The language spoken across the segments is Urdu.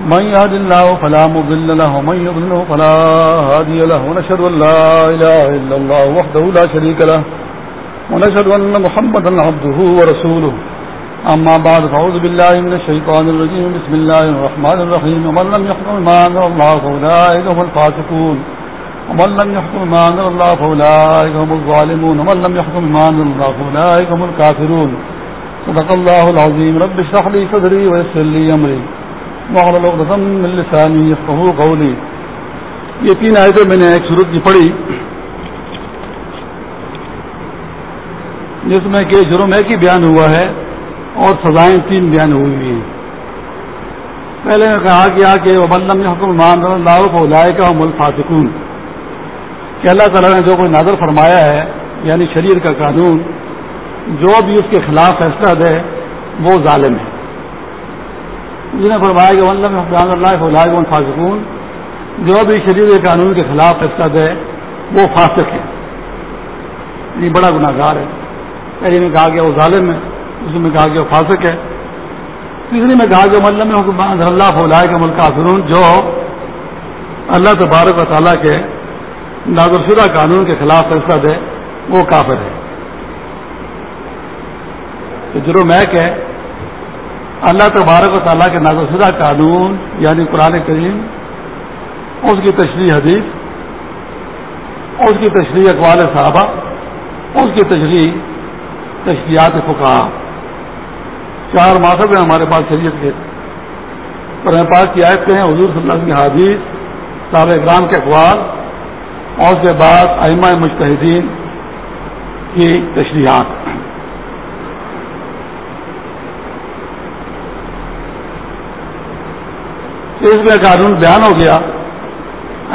من يهد الله فلا مضل له ومن يضلله فلا هادي له. ونشهد أن لا إله إلا الله وحده لا شريك له. ونشهد أن محمدا عبده ورسوله. أما بعد، فأعوذ بالله من الشيطان الرجيم. بسم الله الرحمن الرحيم. ومن لم يحكم ما أنزل الله فأولئك هم الفاسقون. ومن لم يحكم ما أنزل الله فأولئك هم الظالمون. ومن لم يحكم ما أنزل الله فأولئك هم الكافرون. صدق الله العظيم. رب اشرح لي صدري ويسر لي أمري. واحلل یہ تین آیتیں میں نے ایک صورت کی پڑھی۔ جس میں کہ جرم ایک ہی بیان ہوا ہے اور سزائیں تین بیان ہوئی ہیں۔ پہلے نے کہا کیا کہ وہ بلم حکم مان اللہ کو لائے کا ملک فاسکون کہ اللہ تعالیٰ نے جو کوئی نازر فرمایا ہے یعنی شریر کا قانون، جو بھی اس کے خلاف فیصلہ دے، وہ ظالم ہے۔ جس نے فرمایا کہ ولم حکمان اللہ جو بھی شریر قانون کے خلاف فیصلہ دے، وہ فاسق ہے یہ یعنی بڑا گناہ گار ہے پہلے میں کہا کہ وہ ظالم ہے اس میں کہا کہ وہ فاسق ہے تیسری میں کہا کہ ملم حکمان اللہ فلائے کا ملک افرون جو اللہ تبارک و تعالیٰ کے نازر شدہ قانون کے خلاف فیصلہ دے، وہ کافر ہے تو جرم ایک ہے اللہ تبارک و تعالیٰ کے نازر شدہ قانون یعنی قرآن کریم، اس کی تشریح حدیث، اس کی تشریح اقوال صحابہ، اس کی تشریح تشریحات فقہ چار ماسب ہیں ہمارے پاس شریعت کے۔ قرآن پاک کی آیت ہیں حضور صلی اللہ علیہ وسلم کی حادیث صاحب اکرام کے اقوال، اور اس کے بعد ائمہ مشتحدین کی تشریحات۔ اس میں قانون بیان ہو گیا۔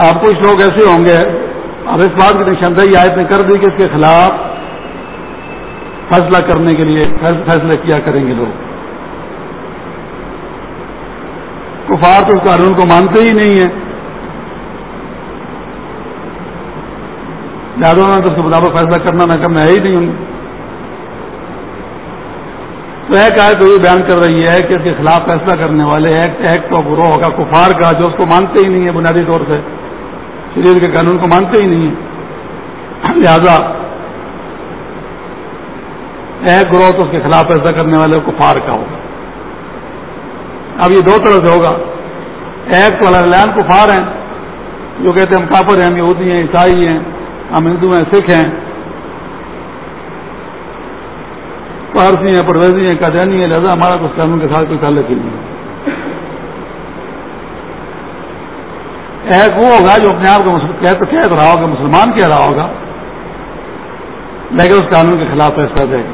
آپ کچھ لوگ ایسے ہوں گے، اب اس بات کی نشاندہی آیت نے کر دی کہ اس کے خلاف فیصلہ کرنے کے لیے فیصلہ کیا کریں گے لوگ۔ کفار تو اس قانون کو مانتے ہی نہیں ہیں۔ یادوں میں تو اس کے مطابق فیصلہ کرنا نہ کرنا ہے ہی نہیں۔ ہوں تو ایک آئے تو یہ بیان کر رہی ہے کہ اس کے خلاف فیصلہ کرنے والے ایک ایک تو گروہ ہوگا، کفار کا، جو اس کو مانتے ہی نہیں ہے بنیادی طور سے۔ شریر کے قانون کو مانتے ہی نہیں ہے لہذا ایک گروہ تو اس کے خلاف فیصلہ کرنے والے کفار کا ہوگا۔ اب یہ دو طرح سے ہوگا۔ ایک تو لین کفار ہیں، جو کہتے ہیں ہم کافر ہیں، ہم یہودی ہیں، عیسائی ہیں، ہم ہندو ہیں، سکھ ہیں۔ پارسی ہیں پرویزی ہیں، قادیانی ہیں، لہذا ہمارا کچھ قانون کے ساتھ کوئی تعلق ہی نہیں ایک وہ ہوگا جو اپنے آپ کو کہہ کہہ رہا ہوگا، مسلمان کہہ رہا ہوگا؟ لیکن اس قانون کے خلاف فیصلہ دے گا۔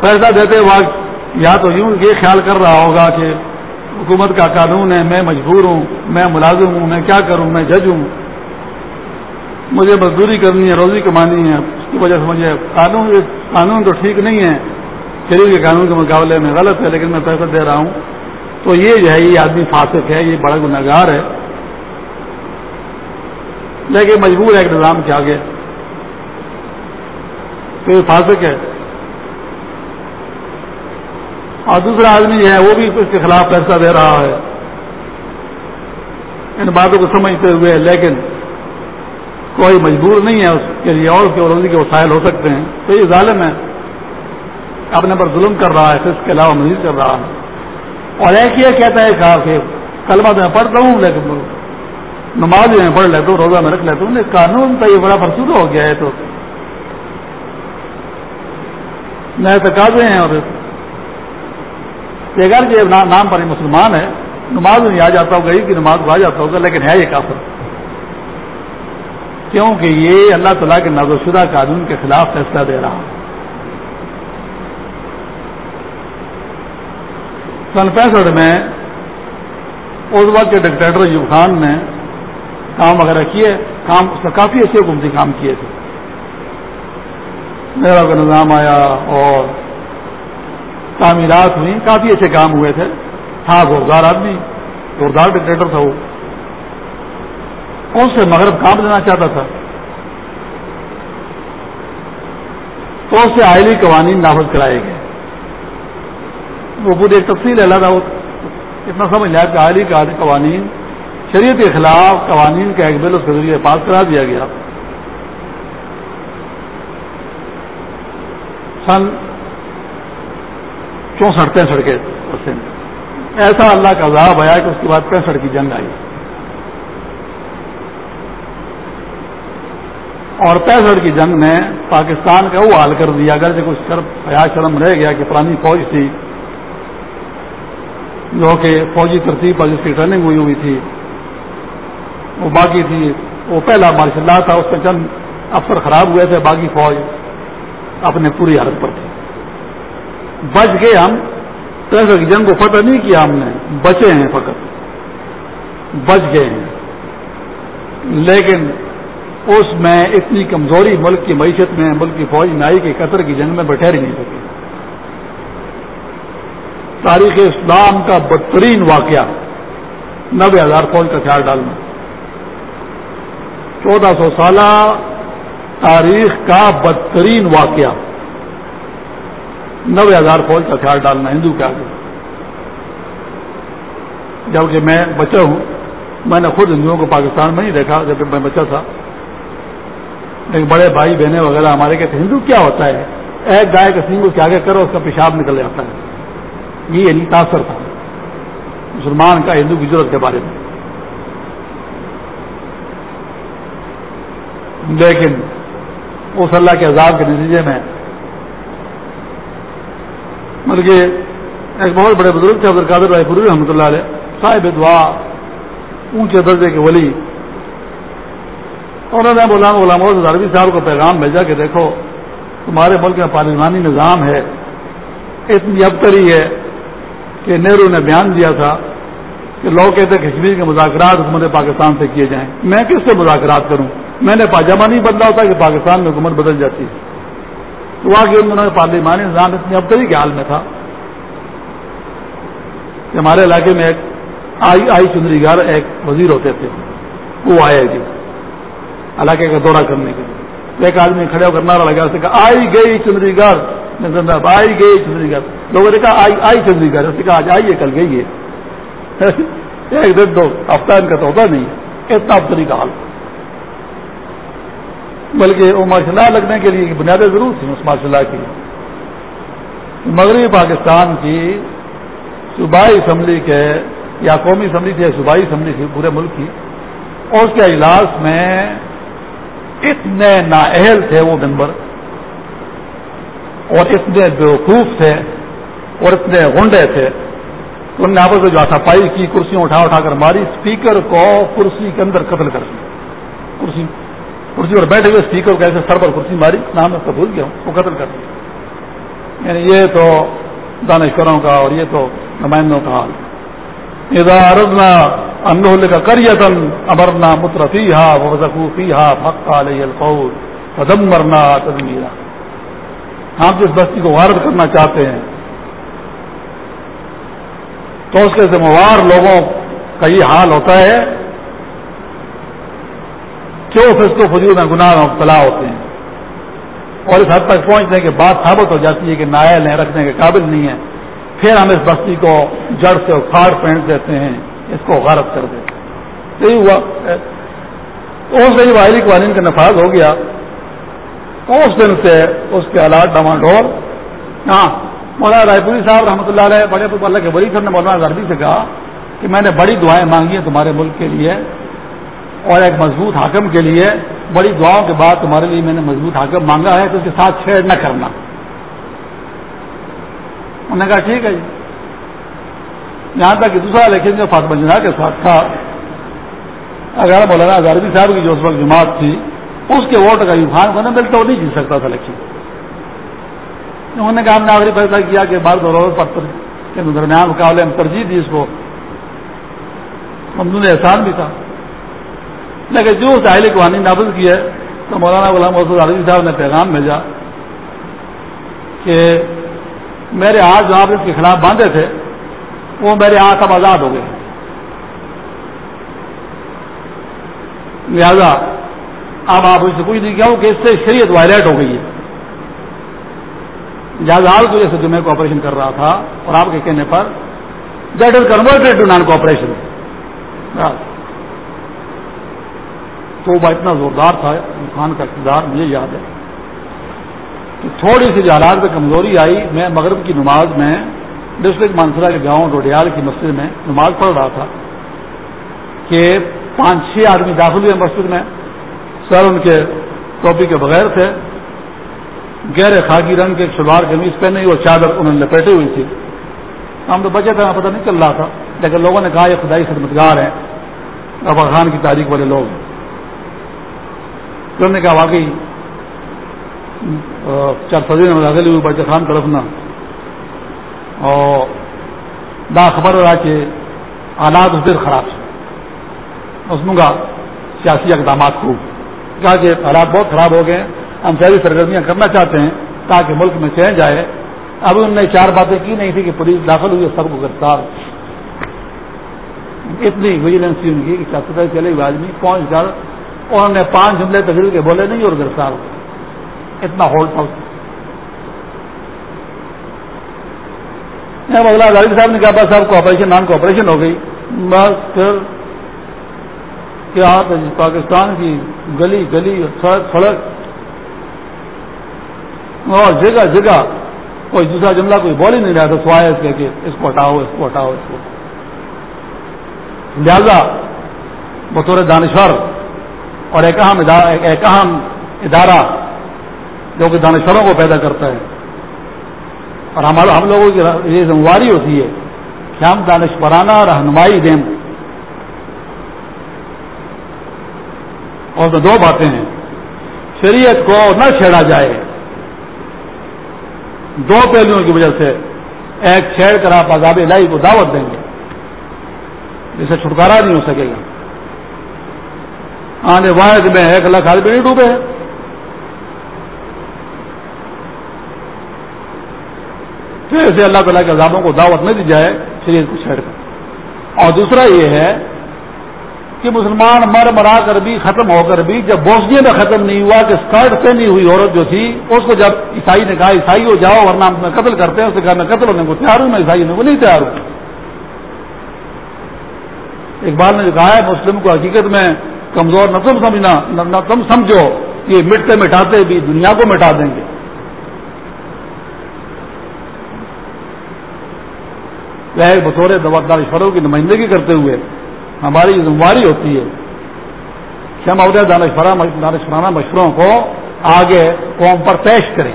فیصلہ دیتے وقت یا تو یوں یہ خیال کر رہا ہوگا کہ حکومت کا قانون ہے، میں مجبور ہوں، میں ملازم ہوں، میں کیا کروں، میں جج ہوں۔ مجھے مزدوری کرنی ہے، روزی کمانی ہے، اس کی وجہ سے مجھے قانون قانون تو ٹھیک نہیں ہے۔ شریر کے قانون کے مقابلے میں غلط ہے، لیکن میں پیسہ دے رہا ہوں۔ تو یہ جو ہے، یہ آدمی فاسق ہے، یہ بڑا گناگار ہے۔ لیکن مجبور ہے ایک نظام کے آگے۔ تو یہ فاسق ہے۔ اور دوسرا آدمی جو ہے، وہ بھی اس کے خلاف فیصلہ دے رہا ہے۔ ان باتوں کو سمجھتے ہوئے، لیکن کوئی مجبور نہیں ہے اس کے لیے اور اس کے روزی کے وسائل ہو سکتے ہیں۔ تو یہ ظالم ہے۔ اپنے پر ظلم کر رہا ہے، اس کے علاوہ مزید کر رہا ہے۔ اور ایک یہ کہتا ہے کہا کہ کلمہ تو میں پڑھتا ہوں لیکن نماز میں پڑھ لیتا ہوں، روزہ میں رکھ لیتا ہوں قانون کا یہ بڑا فرسود ہو گیا ہے تو۔ نئے تقاضے ہیں اور اگر کے نام پر مسلمان ہے۔ نماز میں آ جاتا ہوگا، عید کی نماز کو آ جاتا ہوگا، لیکن ہے یہ کافر۔ کیونکہ یہ اللہ تعالیٰ کے نازو شدہ قانون کے خلاف فیصلہ دے رہا سن پینسٹھ میں اس وقت کے ڈکٹیٹر ایوب خان نے کام وغیرہ کیے، کام کافی اچھے حکومتی کام کیے تھے۔ میرا کا نظام آیا اور تعمیرات ہوئی کافی اچھے کام ہوئے تھے۔ تھا زوردار آدمی، زوردار ڈکٹیٹر تھا وہ۔ اس سے مغرب کام لینا چاہتا تھا؟ تو اس سے آئلی قوانین نافذ کرائے گئے؟ وہ پوری ایک تفصیل ہے، اللہ اتنا سمجھ لیا کہ آئلی قوانین، شریعت کے خلاف قوانین کا ایک بل اس کے ذریعے پاس کرا دیا گیا۔ سن چونسٹھ پینسٹھ کے ایسا اللہ کا عذاب آیا کہ اس کے بعد پینسٹھ کی جنگ آئی۔ اور پینسٹھ کی جنگ نے پاکستان کا وہ حال کر دیا اگر کچھ شرم حیا شرم رہ گیا کہ پرانی فوج تھی، جو کہ فوجی ترتیب پر جس کی ٹریننگ ہوئی ہوئی تھی، وہ باقی تھی، وہ پہلا ماشاء اللہ تھا، اس میں چند افسر خراب ہوئے تھے، باقی فوج اپنے پوری حالت پر تھی۔ بچ گئے ہم کی جنگ کو فتح نہیں کیا ہم نے، بچے ہیں فقط، بچ گئے ہیں۔ لیکن اس میں اتنی کمزوری ملک کی معیشت میں، ملک کی فوج میں آئی کہ قطر کی جنگ میں بٹھہر ہی نہیں سکے تاریخ اسلام کا بدترین واقعہ نبے ہزار فوج کا خیال ڈالنا۔ چودہ سو سالہ تاریخ کا بدترین واقعہ، نوے ہزار فوج کا خیال ڈالنا ہندو کے آگے۔ جبکہ میں بچہ ہوں، میں نے خود ہندوؤں کو پاکستان میں نہیں دیکھا جب میں بچہ تھا۔ لیکن بڑے بھائی بہنیں وغیرہ ہمارے کہتے ہندو کیا ہوتا ہے؟ ایک گائے کے سنگ کو آگے کرو، اس کا پیشاب نکل جاتا ہے. یہ یعنی تاثر تھا۔ مسلمان کا ہندو کی ضرورت کے بارے میں۔ لیکن اس اللہ کے عذاب کے نتیجے میں بلکہ ایک بہت بڑے بزرگ تھے عبد القادر رائے پوری رحمۃ اللہ علیہ، صاحب دعا، اونچے درجے کے ولی انہوں نے بولا غلام عربی صاحب کو پیغام بھیجا کہ دیکھو، تمہارے ملک میں پارلیمانی نظام ہے، اتنی ابتری ہے کہ نہرو نے بیان دیا تھا کہ لوگ کہتے کشمیر کے مذاکرات حکومت پاکستان سے کیے جائیں۔ میں کس سے مذاکرات کروں؟ میں نے پاجامہ نہیں بدلا ہوتا کہ پاکستان میں حکومت بدل جاتی ہے۔ تو وہاں کے انہوں نے پارلیمانی نظام اتنی ابتری کے حال میں تھا کہ ہمارے علاقے میں ایک آئی آئی چندری گھر ایک وزیر ہوتے تھے، وہ آئے گی علاقے کا دورہ کرنے کے لیے۔ ایک آدمی کھڑے ہو کر نعرہ لگا، اس نے کہا، آئی گئی چندری گڑھ گھر آئی گئی چندری گھر لوگوں نے کہا، آئی آئی چندری گھر اس نے کہا، آج آئیے کل گئی ہے۔ ایک دن دو ہفتہ ان کا تو ہوتا نہیں اتنا ابتری کا حال۔ بلکہ وہ ماشاء اللہ لگنے کے لیے بنیادیں ضرور تھیں اس ماشاء اللہ کی۔ مغربی پاکستان کی صوبائی اسمبلی کے یا قومی اسمبلی تھی یا صوبائی اسمبلی تھی، پورے ملک کی، اور اس کے اجلاس میں اتنے نااہل تھے وہ ممبر، اور اتنے بیوقوف تھے، اور اتنے گنڈے تھے۔ انہوں نے آپس میں جو صفائی کی، کرسیاں اٹھا اٹھا کر ماری اسپیکر کو کرسی کے اندر قتل کر دیا۔ کرسی کرسی پر بیٹھے ہوئے اسپیکر کو ایسے سر پر کرسی ماری، نام اس کا بھول گیا وہ قتل کر دیا۔ یعنی یہ تو دانشوروں کا اور یہ تو نمائندوں کا حال۔ ادارنا انہوں کا کریتن امرنا مترفی ہا وزقوفی ہا پکا القول قدم تدمیرا ہم جس بستی کو غارت کرنا چاہتے ہیں، تو اس کے ذمہ وار لوگوں کا یہ حال ہوتا ہے کہ وہ فسق و فجور میں گناہ مبتلا ہوتے ہیں۔ اور اس حد تک پہنچنے کے بعد ثابت ہو جاتی ہے کہ نائل ہیں، رکھنے کے قابل نہیں ہے پھر ہم اس بستی کو جڑ سے اکھاڑ پھینک دیتے ہیں۔ اس کو غارت کر دیتے ہیں یہی ہوا۔ اس دن واحری قوانین کا نفاذ ہو گیا۔ اس دن سے اس کے آلات ڈمانڈور ہاں مولانا رائے پوری صاحب رحمۃ اللہ علیہ بڑے اللہ کے بڑی سر نے مولانا غربی سے کہا کہ میں نے بڑی دعائیں مانگی ہیں تمہارے ملک کے لیے اور ایک مضبوط حاکم کے لیے۔ بڑی دعاؤں کے بعد تمہارے لیے میں نے مضبوط حاکم مانگا ہے، تو اس کے ساتھ چھیڑ نہ کرنا۔ انہوں نے کہا، ٹھیک ہے جی۔ یہاں تک کہ دوسرا الیکشن جو فاطمہ جنا کے ساتھ تھا، اگر مولانا ہزاروی صاحب کی جو اس وقت جماعت تھی، اس کے ووٹ کا خان کو نہ ملتا، وہ نہیں جیت سکتا تھا الیکشن انہوں نے کہا، ہم نے آخری فیصلہ کیا کہ بار دو پر کے درمیان مقابلے میں ترجیح دی اس کو۔ ممنون احسان بھی تھا۔ لیکن جو ساحل قوانین نافذ کی ہے، تو مولانا غلام محسوس عالمی صاحب نے پیغام بھیجا کہ میرے ہاتھ جو آپ اس کے خلاف باندھے تھے وہ میرے ہاتھ اب آزاد ہو گئے۔ لہذا اب آپ اس سے کچھ نہیں کیا کہ اس سے شریعت وائلیٹ ہو گئی ہے۔ لہٰذا کو جیسے جو میں کوپریشن کر رہا تھا اور آپ کے کہنے پر that is converted to non cooperation تو وہ اتنا زوردار تھا خان کا اقتدار مجھے یاد ہے۔ کہ تھوڑی سی جو میں کمزوری آئی، میں مغرب کی نماز میں ڈسٹرکٹ مانسرا کے گاؤں روڈیال کی مسجد میں نماز پڑھ رہا تھا کہ پانچ چھ آدمی داخل ہوئے مسجد میں، سر ان کے ٹوپی کے بغیر تھے، گہرے خاکی رنگ کے شلوار قمیض پہنے اور چادر انہوں نے لپیٹے ہوئی تھی۔ ہم تو بچے تھے پتہ نہیں چل رہا تھا۔ لیکن لوگوں نے کہا، یہ خدائی خدمتگار ہیں ابا خان کی تاریخ والے لوگ۔ انہوں نے کہا، واقعی، چار سدی میں داخل ہوئی، بچے خان طرف نہ۔ اور دا خبر رہا کہ حالات پھر خراب اس گا سیاسی اقدامات کو کہا کہ حالات بہت خراب ہو گئے ہم ساری سرگرمیاں کرنا چاہتے ہیں تاکہ ملک میں چین جائے۔ اب انہوں نے چار باتیں کی نہیں تھی کہ پولیس داخل ہوئی سب کو گرفتار۔ اتنی ویجیلنس ان کی کہ چلے ہوئے آدمی پہنچ کر انہوں نے پانچ جملے تجربے کے بولے نہیں اور گرفتار اتنا ہولڈ تھا اگلا غالب صاحب نے کہا، بس صاحب کو آپریشن نان کو آپریشن ہو گئی۔ بس پھر کیا جی؟ پاکستان کی گلی گلی سڑک سڑک اور جگہ جگہ۔ کوئی دوسرا جملہ کوئی بول ہی نہیں رہا تھا، سوائے اس کے اس کو ہٹاؤ اس کو ہٹاؤ اس کو لہذا بطور دانشور اور ایک ایک اہم ادارہ جو کہ دانشوروں کو پیدا کرتا ہے۔ اور ہمارا ہم لوگوں کی یہ ذمہ داری ہوتی ہے کہ ہم دانشورانہ رہنمائی دیں۔ اور دو باتیں ہیں۔ شریعت کو نہ چھیڑا جائے۔ دو پہلوؤں کی وجہ سے ایک چھیڑ کر آپ عذاب الہی کو دعوت دیں گے۔ جسے چھٹکارا نہیں ہو سکے گا۔ آنے واحد میں ایک لاکھ آدمی نہیں ڈوبے۔ پھر ایسے اللہ تعالیٰ کے عذابوں کو دعوت نہ دی جائے شریعت کو چھیڑ کر۔ اور دوسرا یہ ہے کہ مسلمان مر مرا کر بھی، ختم ہو کر بھی، جب بوسنیا میں ختم نہیں ہوا کہ اسکرٹ پہنی ہوئی عورت جو تھی، اس کو جب عیسائی نے کہا، عیسائی ہو جاؤ، ورنہ ہم میں قتل کرتے ہیں۔ اس نے کہا، میں قتل ہونے کو تیار ہوں، میں عیسائی ہونے کو نہیں تیار ہوں۔ اقبال نے جو کہا ہے مسلم، کو حقیقت میں کمزور نہ تم سمجھنا، نہ تم سمجھو کہ مٹتے مٹاتے بھی دنیا کو مٹا دیں گے۔ بطور دوردار اشوروں کی نمائندگی کرتے ہوئے ہماری ذمہ داری ہوتی ہے کہ ہم اپنے دانشورانہ مشوروں کو آگے قوم پر پیش کریں۔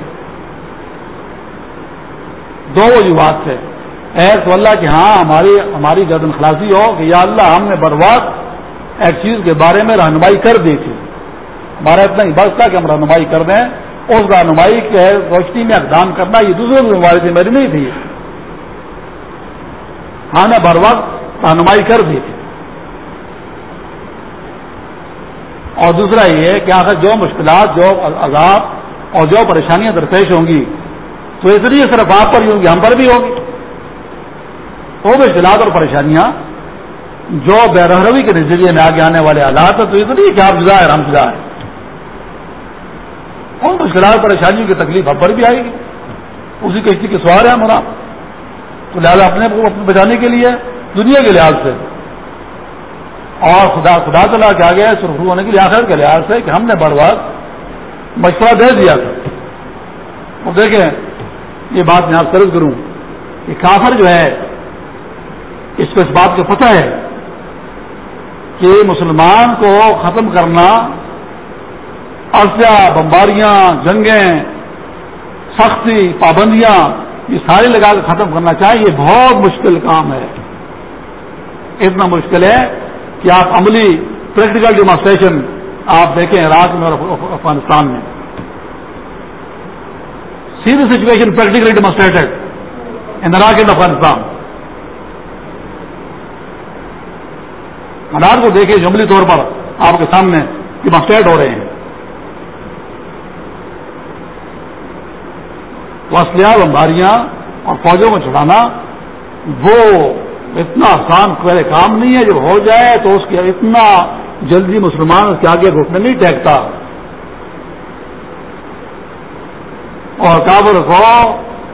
دو وجوہات سے ایک تو اللہ کہ ہاں ہماری ہماری گردن خلاصی ہو کہ یا اللہ ہم نے برباد ایک چیز کے بارے میں رہنمائی کر دی تھی۔ ہمارا اتنا ہی بس تھا کہ ہم رہنمائی کر دیں۔ اس رہنمائی کے روشنی میں اقدام کرنا یہ دوسرے کی ذمہ تھی، میری نہیں تھی۔ ہاں نے بر وقت رہنمائی کر دی تھی اور دوسرا یہ کہ آخر جو مشکلات، جو عذاب اور جو پریشانیاں درپیش ہوں گی، تو اس لیے صرف آپ پر ہی ہوں گی، ہم پر بھی ہوگی وہ مشکلات اور پریشانیاں جو بے روی کے نظریے میں آگے آنے والے حالات ہیں، تو اس لیے کہ آپ جدا ہے ہم جدا ہے اور مشکلات، پریشانیوں کی تکلیف ہم پر بھی آئے گی۔ اسی کشتی کے سوار ہے ہمارا تو لہٰذا اپنے کو بچانے کے لیے، دنیا کے لحاظ سے۔ اور خدا خدا تلا کے آگے سرخرو ہونے کے لیے آخر کے لحاظ سے کہ ہم نے بڑھ بار مشورہ دے دیا تھا۔ اور دیکھیں، یہ بات میں آپ سرد کروں کہ کافر جو ہے، اس کو اس بات کو پتہ ہے کہ مسلمان کو ختم کرنا ارسیا بمباریاں، جنگیں، سختی، پابندیاں یہ ساری لگا کے ختم کرنا چاہیے یہ بہت مشکل کام ہے۔ اتنا مشکل ہے کہ آپ عملی پریکٹیکل ڈیمانسٹریشن آپ دیکھیں عراق میں اور افغانستان میں۔ سیری situation practically demonstrated in Iraq in Afghanistan. حالات کو دیکھے جملی طور پر آپ کے سامنے ڈیمانسٹریٹ ہو رہے ہیں۔ تو اسلحہ بمباریاں اور فوجوں کو چڑھانا، وہ اتنا آسان کام نہیں ہے جو ہو جائے تو اس کے اتنا جلدی مسلمان اس کے آگے گھٹنے نہیں ٹھیکتا اور کابل کو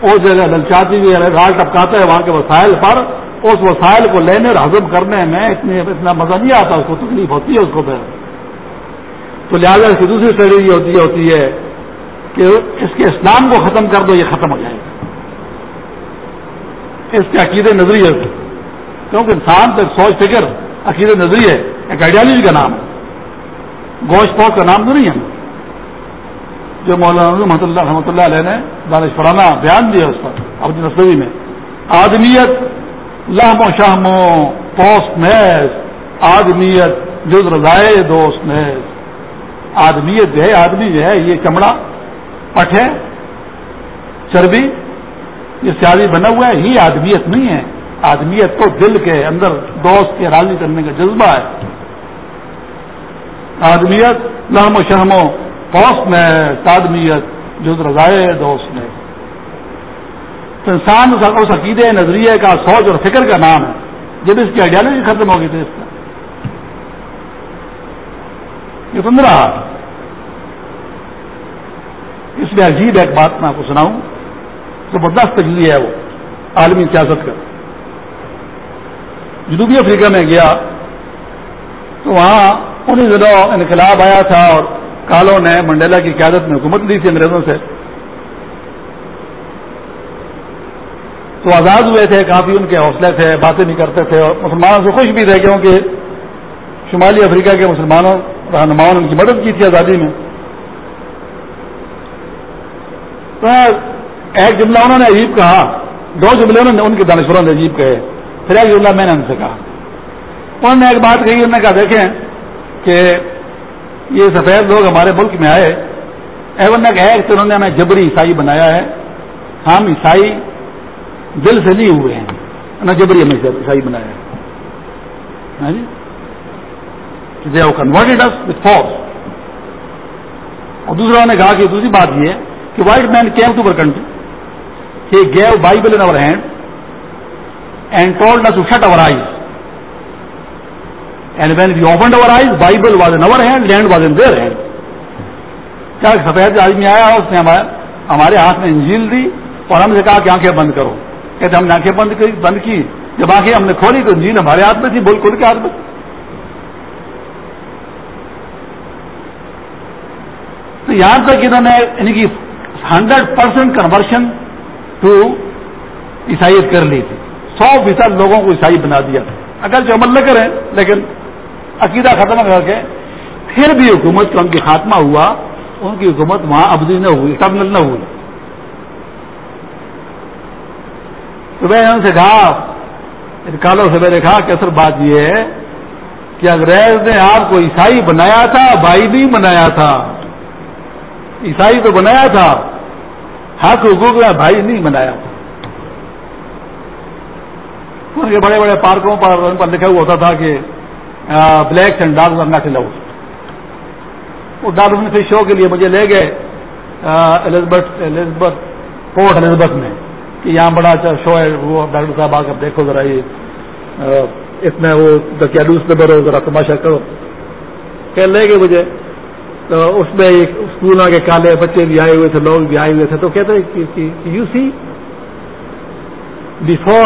وہ جگہ للچاتی ہوئی گال ٹپکاتا ہے وہاں کے وسائل پر، اس وسائل کو لینے اور ہضم کرنے میں اتنی اتنا مزہ نہیں آتا، اس کو تکلیف ہوتی ہے اس کو پھر۔ تو لہٰذا اس کی دوسری اسٹریٹجی ہوتی ہوتی ہے کہ اس کے اسلام کو ختم کر دو، یہ ختم ہو جائے گا۔ اس کے عقید نظریے سے۔ کیونکہ انسان تو سوچ فکر عقید نظریے، ایک آئیڈیالوجی کا نام ہے۔ گوشت پوش کا نام تو نہیں ہے۔ جو مولانا رحمۃ اللہ رحمۃ اللہ علیہ نے دانش فرانا بیان دیا اس پر اپنی نسبی میں۔ آدمیت لہم و شہم پوسٹ میز۔ آدمیت جز رضائے دوست میز۔ آدمیت جو ہے، آدمی جو ہے، یہ چمڑا پٹھے، چربی، یہ سیادی بنا ہوا ہے یہ آدمیت نہیں ہے۔ آدمیت تو دل کے اندر دوست کے راضی کرنے کا جذبہ ہے۔ آدمیت لہم و شہم و پوسٹ میں آدمیت جز رضائے دوست میں انسان اس عقیدے، نظریے کا، سوچ اور فکر کا نام ہے۔ جب اس کی آئیڈیالوجی ختم ہوگی تو اس کا۔ یہ سن رہا۔ اس میں عجیب ایک بات میں آپ کو سناؤں، زبردست تجزیہ ہے وہ، عالمی سیاست کا۔ جنوبی افریقہ میں گیا، تو وہاں انہیں دنوں انقلاب آیا تھا اور کالوں نے منڈیلا کی قیادت میں حکومت لی تھی انگریزوں سے۔ تو آزاد ہوئے تھے، کافی ان کے حوصلے تھے، باتیں نہیں کرتے تھے اور مسلمانوں سے خوش بھی تھے کیونکہ شمالی افریقہ کے مسلمانوں رہنماؤں نے ان کی مدد کی تھی آزادی میں۔ تو ایک جملہ انہوں نے عجیب کہا، دو جملے انہوں نے ان کے دانشوروں نے عجیب کہے، پھر ایک جملہ میں نے ان سے کہا۔ انہوں نے ایک بات کہی، انہوں نے کہا، دیکھیں کہ یہ سفید لوگ ہمارے ملک میں آئے ایون نے ایک تو انہوں نے ہمیں جبری عیسائی بنایا ہے، ہم عیسائی دل سے نہیں ہوئے ہیں نہ جبری ہمیں عیسائی بنایا ہاں جی؟ کنورٹیڈ وتھ فورس اور دوسرا نے کہا کہ دوسری بات یہ ہے کہ white man came to country کہ gave Bible in our hand and told to shut our eyes and when we opened our eyes Bible was in our hand land was in their hand کیا سفید آدمی آیا اس نے ہمارے ہاتھ میں انجیل دی اور ہم نے کہا کہ آنکھیں بند کرو۔ کہتے ہم نے آنکھیں بند کی بند کی۔ جب آنکھیں ہم نے کھولی تو جین ہمارے ہاتھ میں تھی بول کھول کے ہاتھ میں۔ تو یہاں تک انہوں نے یعنی کہ ہنڈریڈ پرسینٹ کنورشن ٹو عیسائیت کر لی تھی۔ سو فیصد لوگوں کو عیسائی بنا دیا تھا۔ اگر جو عمل نہ کریں، لیکن عقیدہ ختم کر کے پھر بھی حکومت کا ان کی خاتمہ ہوا، ان کی حکومت وہاں ابدی نہ ہوئی ٹرمنل نہ ہوئی۔ تو میں نے ان سے کہا کالوں سے میں نے کہا کہ اصل بات یہ ہے کہ انگریز نے آپ کو عیسائی بنایا تھا، بھائی نہیں بنایا تھا۔ عیسائی تو بنایا تھا۔ حق حقوق میں بھائی نہیں بنایا ان کے بڑے بڑے پارکوں پر ان پر لکھا ہوا ہوتا تھا کہ black and dog not allow وہ ڈاکٹر سے شو کے لیے مجھے لے گئے الزبتھ الزبتھ پورٹ الزبتھ میں۔ کہ یہاں بڑا اچھا شو ہے، وہ ڈاکٹر صاحب آ کر دیکھو ذرا یہ اتنا وہ دکیالوس نمبر ہو، ذرا تماشا کرو۔ کہ لے گئے مجھے۔ تو اس میں ایک اسکول کے کالے بچے بھی آئے ہوئے تھے، لوگ بھی آئے ہوئے تھے، تو کہتے you see before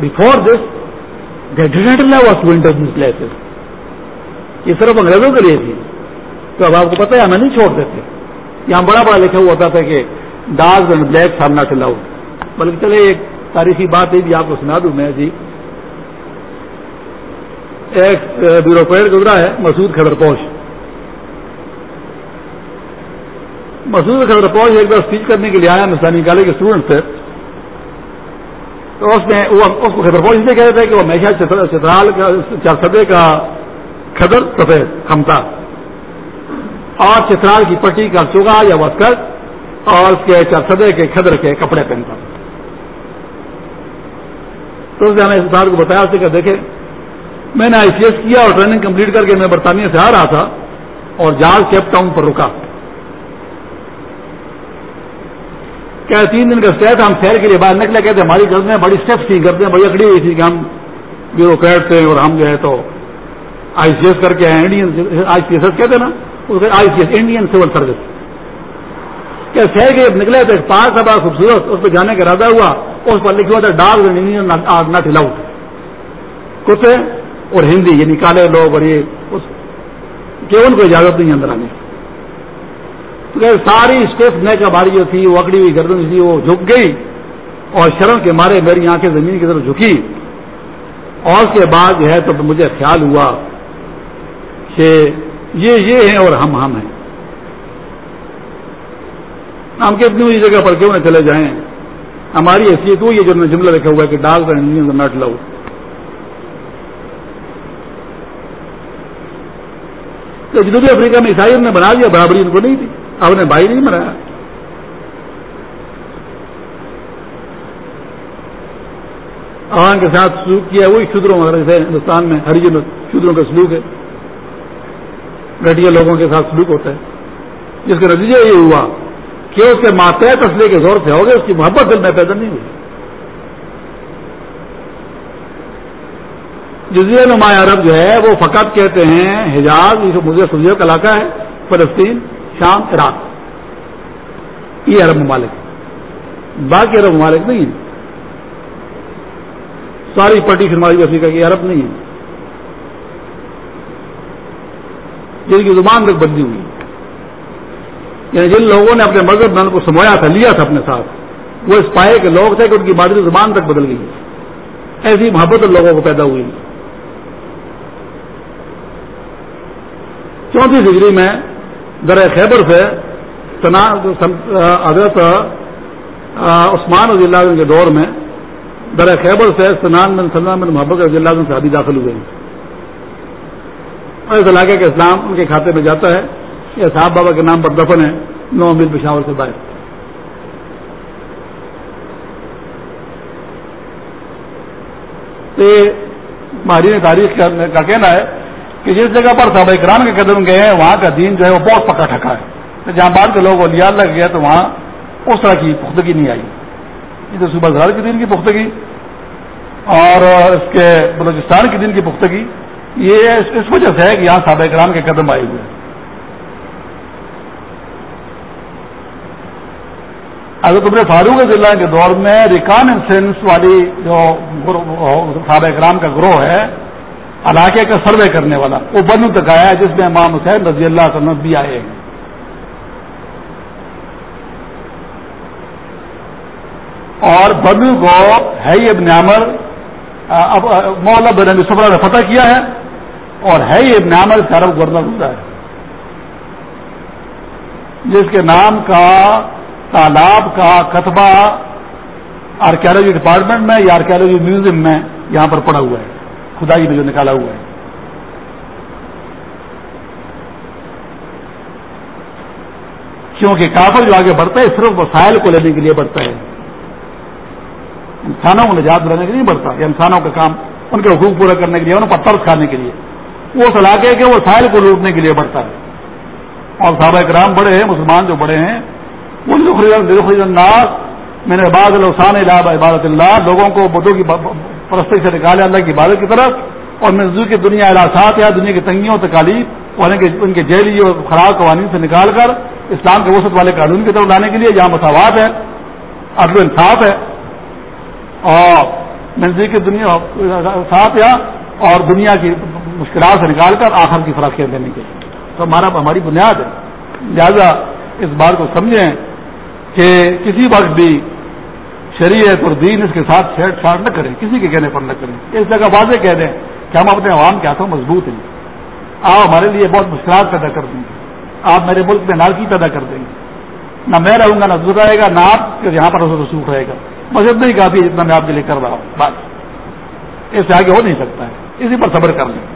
before this winter places یہ صرف انگریزوں کے لیے تھی۔ تو اب آپ کو پتا ہے، ہمیں نہیں چھوڑتے تھے یہاں بڑا بڑا لکھا ہوا ہوتا تھا کہ ڈارک اینڈ بلیک سامنا چلاؤ بلکہ چلے، ایک تاریخی بات ہے بھی آپ کو سنا دوں میں جی۔ ایک بیوروکریٹ گزرا ہے، مسعود خبر پوش مسعود خبر پوش ایک بار اسپیچ کرنے کے لیے آیا نسانی کالج کے اسٹوڈنٹ سے تو اس میں اس کو خبر پوش سے کہہ رہے تھے کہ وہ ہمیشہ چترال کا چار سدے کا خدر سفید کھمتا اور چترال کی پٹی کا چوگا یا وسکر اور اس کے چار سدے کے خدر کے کپڑے پہنتا۔ تو اس نے ہمیں اس بات کو بتایا کہ دیکھے میں نے آئی سی ایس کیا اور ٹریننگ کمپلیٹ کر کے میں برطانیہ سے آ رہا تھا اور جہاز کیپ ٹاؤن پر رکا۔ کیا تین دن کا اسٹے تھا، ہم شہر کے لیے باہر نکلے، کہتے ہماری گردیں بڑی اسٹیپس تھی گردیں بڑی اکڑی ہوئی تھی کہ ہم بیوروکریٹ تھے اور ہم جو ہے تو آئی سی ایس کر کے آئے Indian I C S S کہتے ہیں نا I C S Indian civil service کیا شہر کے نکلے تھے پارک تھا بڑا خوبصورت، اس پہ جانے کا ارادہ ہوا، اس پر لکھا ہوا تھا ڈاگ ناٹ الاؤڈ کتے اور ہندی یعنی کالے لوگ اور یہ کہ ان کو اجازت نہیں اندر آنے کی۔ ساری اسٹیپ نیک ہماری جو تھی، وہ اکڑی ہوئی گردن تھی، وہ جھک گئی اور شرم کے مارے میری آنکھیں زمین کی طرف جھکی۔ اور اس کے بعد جو ہے تو مجھے خیال ہوا کہ یہ یہ ہیں اور ہم ہم ہیں۔ ہم کتنی ہوئی جگہ پر کیوں نہ چلے جائیں؟ ہماری حیثیت ہوئی ہے جو نے جملہ لکھا ہوا ہے کہ ڈاک کا نٹ لو جنوبی افریقہ میں عیسائی نے بنا دیا، برابری ان کو نہیں تھی اب نے بھائی نہیں بنایا عوام کے ساتھ سلوک کیا، وہی شدروں سے ہندوستان میں ہریجن شدروں کا سلوک ہے۔ گٹیا لوگوں کے ساتھ سلوک ہوتا ہے۔ جس کا نتیجہ یہ ہوا کہ اس کے ماتحت اصلے کے زور سے ہو گئے، اس کی محبت دل میں پیدا نہیں ہوئی۔ جزیر نما عرب جو ہے، وہ فقط کہتے ہیں، حجاز مجھے سبزیوں کا علاقہ ہے، فلسطین۔ شام عراق یہ عرب ممالک۔ باقی عرب ممالک نہیں ساری پارٹی ہماری افریقہ کی عرب نہیں ہے جن کی زبان تک بدلی ہوئی۔ یعنی جن لوگوں نے اپنے مذہب میں کو سمویا تھا، لیا تھا اپنے ساتھ، وہ اس پائے کے لوگ تھے کہ ان کی مادری زبان تک بدل گئی۔ ایسی محبت لوگوں کو پیدا ہوئی۔ چوتھی ڈگری میں در خیبر سے حضرت عثمان رضی اللہ عنہ کے دور میں در خیبر سے سنان بن سلمان بن محبت رضی اللہ عنہ سے ابھی داخل ہوئے اور اس علاقے کا اسلام ان کے کھاتے میں جاتا ہے۔ یہ صاحب بابا کے نام پر دفن ہے، نو امید پشاور سے باہر۔ ماہرین تاریخ کا کہنا ہے کہ جس جگہ پر صحابہ کرام کے قدم گئے ہیں، وہاں کا دین جو ہے وہ بہت پکا ٹھکا ہے۔ جہاں بعد کے لوگ لیا لگ گیا تو وہاں اس طرح کی پختگی نہیں آئی۔ یہ تو صبح زہر کے دن کی پختگی اور اس کے بلوچستان کے دن کی پختگی، یہ اس وجہ سے ہے کہ یہاں صحابہ کرام کے قدم آئے ہوئے۔ اگر تم نے فاروق ضلع کے دور میں ریکانسنس والی جو صحابہ کرام کا گروہ ہے علاقے کا سروے کرنے والا۔ وہ بنو تک آیا جس میں امام حسین رضی اللہ عنہ بھی آئے ہیں۔ اور بنو کو ہے یہ ابن عمر مولا بن سفر نے فتح کیا ہے۔ اور ہے یہ ابن عمر عرب گورنر ہوتا ہے۔ جس کے نام کا، تالاب کا کتبہ آرکیولوجی ڈپارٹمنٹ میں یا آرکیولوجی میوزیم میں یہاں پر پڑا ہوا ہے۔ خدائی میں جو نکالا ہوا ہے۔ کیونکہ کافر جو آگے بڑھتا ہے، صرف وسائل کو لینے کے لیے بڑھتا ہے۔ انسانوں کو نجات دینے کے لیے بڑھتا یا انسانوں کا کام، ان کے حقوق پورا کرنے کے لیے، ان پر طرف کھانے کے لیے۔ وہ علاقے کے وسائل کو لوٹنے کے لیے بڑھتا ہے۔ اور صحابہ کرام بڑے ہیں، مسلمان جو بڑے ہیں، وہ خریدار میں نے بعض الحسان عبادت اللہ لوگوں کو بدھوں کی پرستی سے نکالے اللہ کی عبادت کی طرف اور مزدور کی دنیا احساس یا دنیا کی تنگیوں تکالیف اور ان کے جیلی اور خراب قوانین سے نکال کر اسلام کے وسط والے قانون کی طرف لانے کے لیے جہاں مساوات ہے عدل انصاف ہے۔ اور منظر کی دنیا ساتھ یا اور دنیا کی مشکلات سے نکال کر آخر کی فراخیاں دینے کے لیے۔ تو ہمارا ہماری بنیاد ہے۔ لہذا اس بات کو سمجھیں کہ کسی وقت بھی شریعت اور دین اس کے ساتھ چھیڑ چھاڑ نہ کریں، کسی کے کہنے پر نہ کریں۔ اس جگہ واضح کہہ دیں کہ ہم اپنے عوام کے ہاتھوں مضبوط ہیں۔ آپ ہمارے لیے بہت مشکلات پیدا کر دیں گے۔ آپ میرے ملک میں نارکی پیدا کر دیں گے۔ نہ میں رہوں گا، نہ دوسرا رہے گا، نہ آپ یہاں پر سوکھ رہے گا۔ بس اتنا ہی کافی جتنا میں آپ کے لیے کر رہا ہوں۔ بس۔ اس سے آگے ہو نہیں سکتا ہے۔ اسی پر صبر کر لیں۔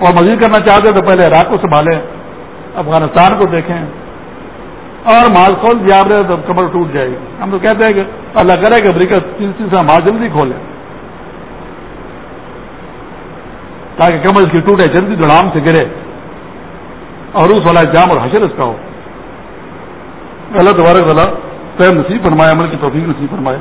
اور مزید کرنا چاہتے تو پہلے عراق کو سنبھالیں، افغانستان کو دیکھیں۔ اور مال کھول دیا تو کمر ٹوٹ جائے گی۔ ہم تو کہتے ہیں کہ اللہ کرے کہ بریکر تین تین سے مال جلدی کھولے تاکہ کمر اس کی ٹوٹے، جلدی دڑام سے گرے۔ اور اس والا جام اور حشر اس کا ہو۔ اللہ تبارک والا پیر نصیب فرمایا عمل کی توفیق نصیب فرمایا